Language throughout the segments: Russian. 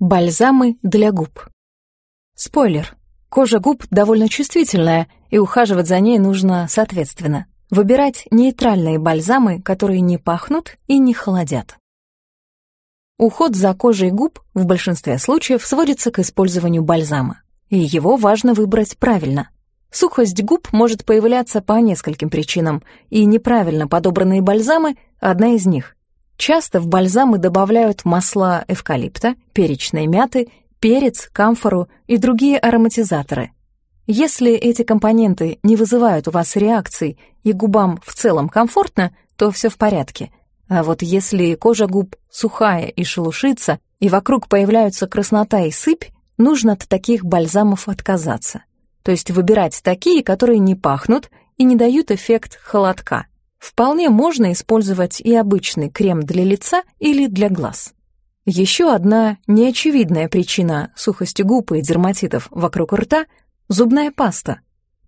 Бальзамы для губ. Спойлер. Кожа губ довольно чувствительная, и ухаживать за ней нужно соответственно. Выбирать нейтральные бальзамы, которые не пахнут и не холодят. Уход за кожей губ в большинстве случаев сводится к использованию бальзама, и его важно выбрать правильно. Сухость губ может появляться по нескольким причинам, и неправильно подобранные бальзамы – одна из них. Часто в бальзамы добавляют масла эвкалипта, перечной мяты, перец, камфору и другие ароматизаторы. Если эти компоненты не вызывают у вас реакций и губам в целом комфортно, то все в порядке. А вот если кожа губ сухая и шелушится, и вокруг появляются краснота и сыпь, нужно от таких бальзамов отказаться. То есть выбирать такие, которые не пахнут и не дают эффект холодка. Вполне можно использовать и обычный крем для лица или для глаз. Еще одна неочевидная причина сухости губ и дерматитов вокруг рта – зубная паста.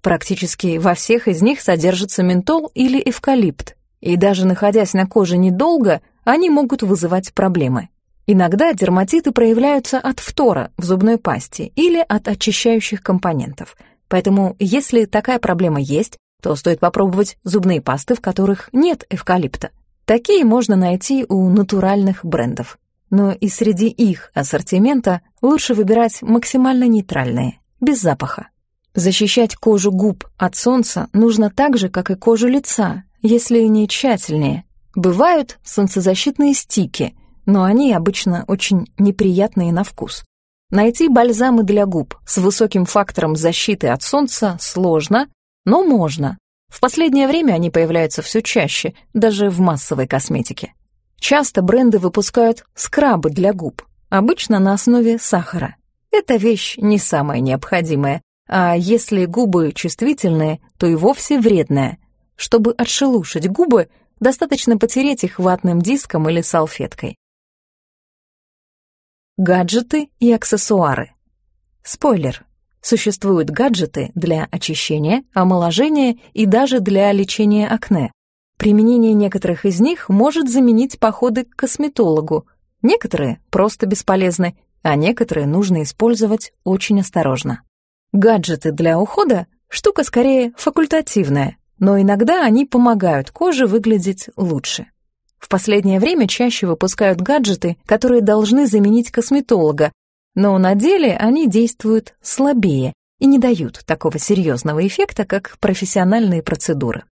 Практически во всех из них содержится ментол или эвкалипт, и даже находясь на коже недолго, они могут вызывать проблемы. Иногда дерматиты проявляются от фтора в зубной пасте или от очищающих компонентов. Поэтому, если такая проблема есть, то стоит попробовать зубные пасты, в которых нет эвкалипта. Такие можно найти у натуральных брендов. Но и среди их ассортимента лучше выбирать максимально нейтральные, без запаха. Защищать кожу губ от солнца нужно так же, как и кожу лица, если не тщательнее. Бывают солнцезащитные стики, но они обычно очень неприятные на вкус. Найти бальзамы для губ с высоким фактором защиты от солнца сложно, но можно. В последнее время они появляются все чаще, даже в массовой косметике. Часто бренды выпускают скрабы для губ, обычно на основе сахара. Эта вещь не самая необходимая, а если губы чувствительные, то и вовсе вредная. Чтобы отшелушить губы, достаточно потереть их ватным диском или салфеткой. Гаджеты и аксессуары. Спойлер. Существуют гаджеты для очищения, омоложения и даже для лечения акне. Применение некоторых из них может заменить походы к косметологу. Некоторые просто бесполезны, а некоторые нужно использовать очень осторожно. Гаджеты для ухода – штука скорее факультативная, но иногда они помогают коже выглядеть лучше. В последнее время чаще выпускают гаджеты, которые должны заменить косметолога, но на деле они действуют слабее и не дают такого серьезного эффекта, как профессиональные процедуры.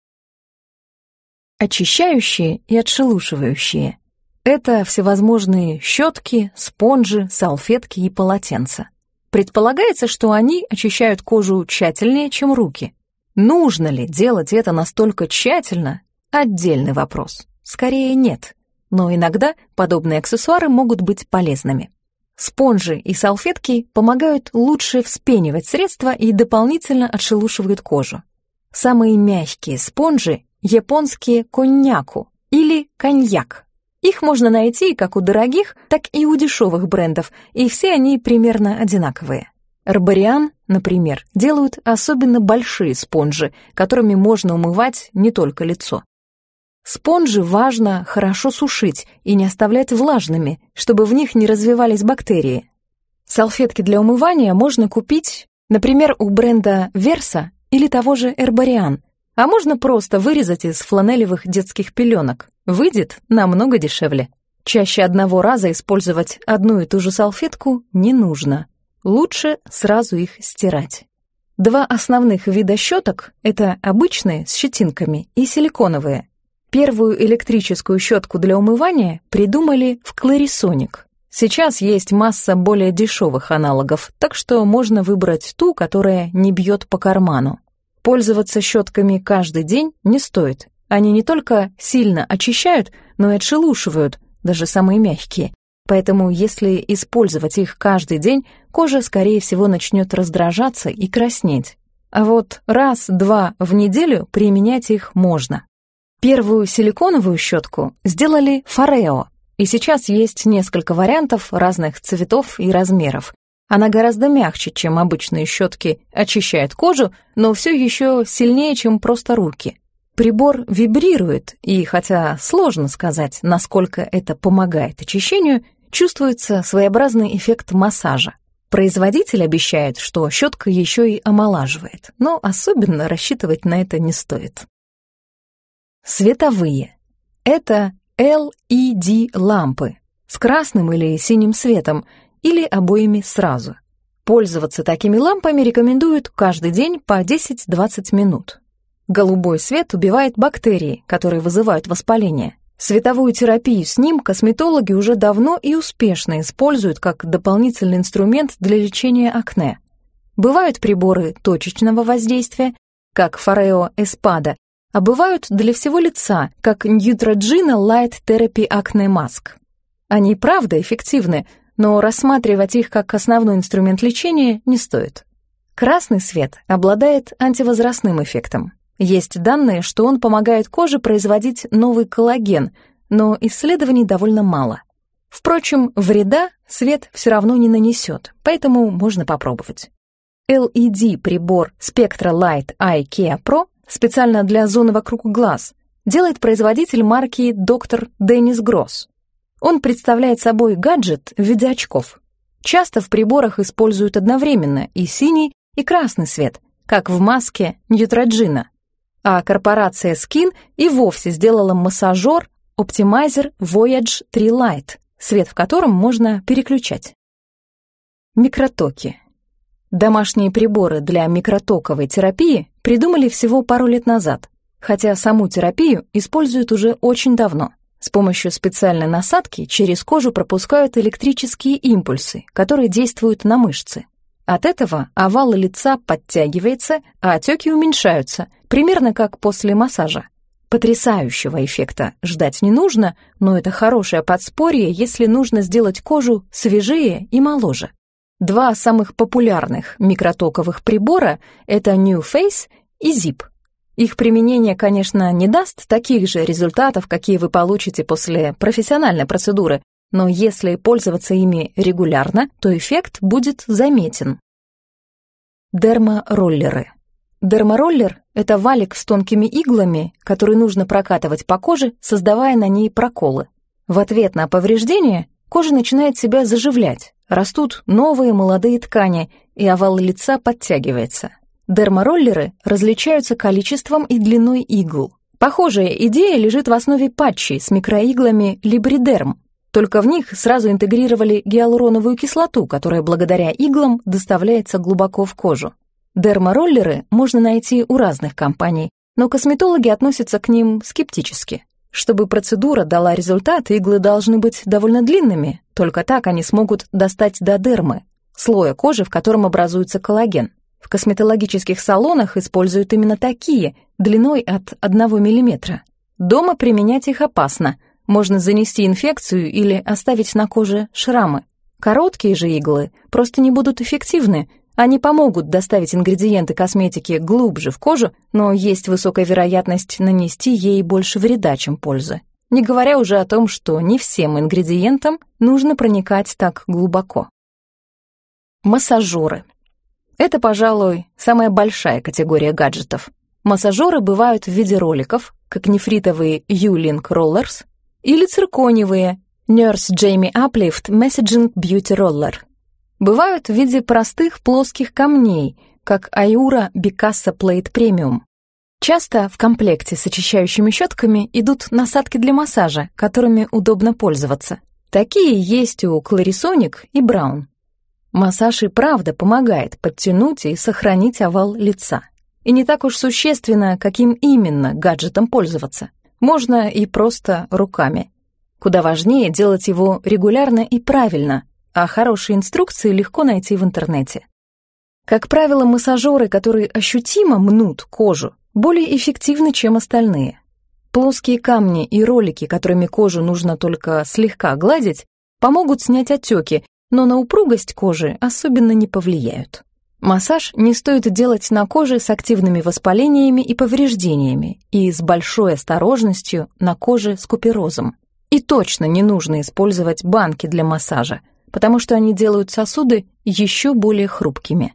Очищающие и отшелушивающие – это всевозможные щетки, спонжи, салфетки и полотенца. Предполагается, что они очищают кожу тщательнее, чем руки. Нужно ли делать это настолько тщательно – отдельный вопрос. Скорее нет, но иногда подобные аксессуары могут быть полезными. Спонжи и салфетки помогают лучше вспенивать средства и дополнительно отшелушивают кожу. Самые мягкие спонжи – японские коньяку или коньяк. Их можно найти как у дорогих, так и у дешевых брендов, и все они примерно одинаковые. Арбариан, например, делают особенно большие спонжи, которыми можно умывать не только лицо. Спонжи важно хорошо сушить и не оставлять влажными, чтобы в них не развивались бактерии. Салфетки для умывания можно купить, например, у бренда Versa или того же Herbarian, а можно просто вырезать из фланелевых детских пеленок. Выйдет намного дешевле. Чаще одного раза использовать одну и ту же салфетку не нужно. Лучше сразу их стирать. Два основных вида щеток — это обычные с щетинками и силиконовые — Первую электрическую щетку для умывания придумали в Clarisonic. Сейчас есть масса более дешевых аналогов, так что можно выбрать ту, которая не бьет по карману. Пользоваться щетками каждый день не стоит. Они не только сильно очищают, но и отшелушивают, даже самые мягкие. Поэтому если использовать их каждый день, кожа, скорее всего, начнет раздражаться и краснеть. А вот раз-два в неделю применять их можно. Первую силиконовую щетку сделали Форео, и сейчас есть несколько вариантов разных цветов и размеров. Она гораздо мягче, чем обычные щетки, очищает кожу, но все еще сильнее, чем просто руки. Прибор вибрирует, и хотя сложно сказать, насколько это помогает очищению, чувствуется своеобразный эффект массажа. Производитель обещает, что щетка еще и омолаживает, но особенно рассчитывать на это не стоит. Световые. Это LED-лампы с красным или синим светом или обоими сразу. Пользоваться такими лампами рекомендуют каждый день по 10-20 минут. Голубой свет убивает бактерии, которые вызывают воспаление. Световую терапию с ним косметологи уже давно и успешно используют как дополнительный инструмент для лечения акне. Бывают приборы точечного воздействия, как Foreo Espada, а бывают для всего лица, как Neutrogena Light Therapy Acne Mask. Они правда эффективны, но рассматривать их как основной инструмент лечения не стоит. Красный свет обладает антивозрастным эффектом. Есть данные, что он помогает коже производить новый коллаген, но исследований довольно мало. Впрочем, вреда свет все равно не нанесет, поэтому можно попробовать. LED-прибор Spectra Light Eye Pro специально для зоны вокруг глаз делает производитель марки Dr. Деннис Гросс. Он представляет собой гаджет в виде очков. Часто в приборах используют одновременно и синий, и красный свет, как в маске Neutrogena а корпорация Skin и вовсе сделала массажер Optimizer Voyage 3 Lite, свет в котором можно переключать. Микротоки. Домашние приборы для микротоковой терапии придумали всего пару лет назад, хотя саму терапию используют уже очень давно. С помощью специальной насадки через кожу пропускают электрические импульсы, которые действуют на мышцы. От этого овал лица подтягивается, а отеки уменьшаются, примерно как после массажа. Потрясающего эффекта ждать не нужно, но это хорошее подспорье, если нужно сделать кожу свежее и моложе. Два самых популярных микротоковых прибора — это New Face и Zip. Их применение, конечно, не даст таких же результатов, какие вы получите после профессиональной процедуры, но если пользоваться ими регулярно, то эффект будет заметен. Дермороллеры. Дермороллер — это валик с тонкими иглами, который нужно прокатывать по коже, создавая на ней проколы. В ответ на повреждение кожа начинает себя заживлять, растут новые молодые ткани, и овал лица подтягивается. Дермороллеры различаются количеством и длиной игл. Похожая идея лежит в основе патчей с микроиглами либридерм, только в них сразу интегрировали гиалуроновую кислоту, которая благодаря иглам доставляется глубоко в кожу. Дермороллеры можно найти у разных компаний, но косметологи относятся к ним скептически. Чтобы процедура дала результат, иглы должны быть довольно длинными, только так они смогут достать до дермы, слоя кожи, в котором образуется коллаген. В косметологических салонах используют именно такие, длиной от 1 мм. Дома применять их опасно, можно занести инфекцию или оставить на коже шрамы. Короткие же иглы просто не будут эффективны. Они помогут доставить ингредиенты косметики глубже в кожу, но есть высокая вероятность нанести ей больше вреда, чем пользы. Не говоря уже о том, что не всем ингредиентам нужно проникать так глубоко. Массажеры. Это, пожалуй, самая большая категория гаджетов. Массажеры бывают в виде роликов, как нефритовые U-Link Rollers или цирконевые Nurse Jamie Uplift Messaging Beauty Roller. Бывают в виде простых плоских камней, как Аюра Bicassa Plate Premium. Часто в комплекте с очищающими щетками идут насадки для массажа, которыми удобно пользоваться. Такие есть у Clarisonic и Brown. Массаж и правда помогает подтянуть и сохранить овал лица. И не так уж существенно, каким именно гаджетом пользоваться. Можно и просто руками. Куда важнее делать его регулярно и правильно, а хорошие инструкции легко найти в интернете. Как правило, массажеры, которые ощутимо мнут кожу, более эффективны, чем остальные. Плоские камни и ролики, которыми кожу нужно только слегка гладить, помогут снять отеки, но на упругость кожи особенно не повлияют. Массаж не стоит делать на коже с активными воспалениями и повреждениями и с большой осторожностью на коже с куперозом. И точно не нужно использовать банки для массажа, потому что они делают сосуды еще более хрупкими.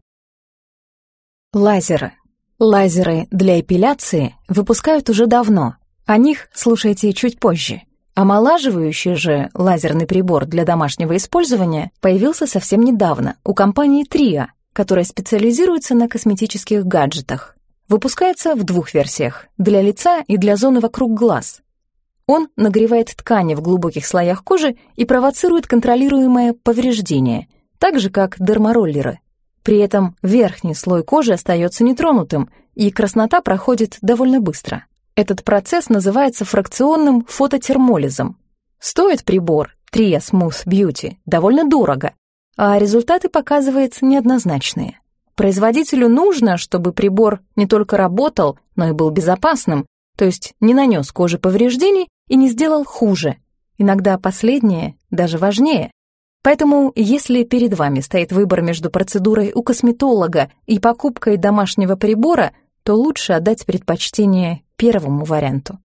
Лазеры. Лазеры для эпиляции выпускают уже давно. О них слушайте чуть позже. Омолаживающий же лазерный прибор для домашнего использования появился совсем недавно у компании Tria, которая специализируется на косметических гаджетах. Выпускается в двух версиях – для лица и для зоны вокруг глаз. Он нагревает ткани в глубоких слоях кожи и провоцирует контролируемое повреждение, так же как дермороллеры. При этом верхний слой кожи остается нетронутым, и краснота проходит довольно быстро. Этот процесс называется фракционным фототермолизом. Стоит прибор Tria Smooth Beauty довольно дорого, а результаты показывает неоднозначные. Производителю нужно, чтобы прибор не только работал, но и был безопасным, то есть не нанес коже повреждений и не сделал хуже. Иногда последнее даже важнее. Поэтому, если перед вами стоит выбор между процедурой у косметолога и покупкой домашнего прибора, то лучше отдать предпочтение первому варианту.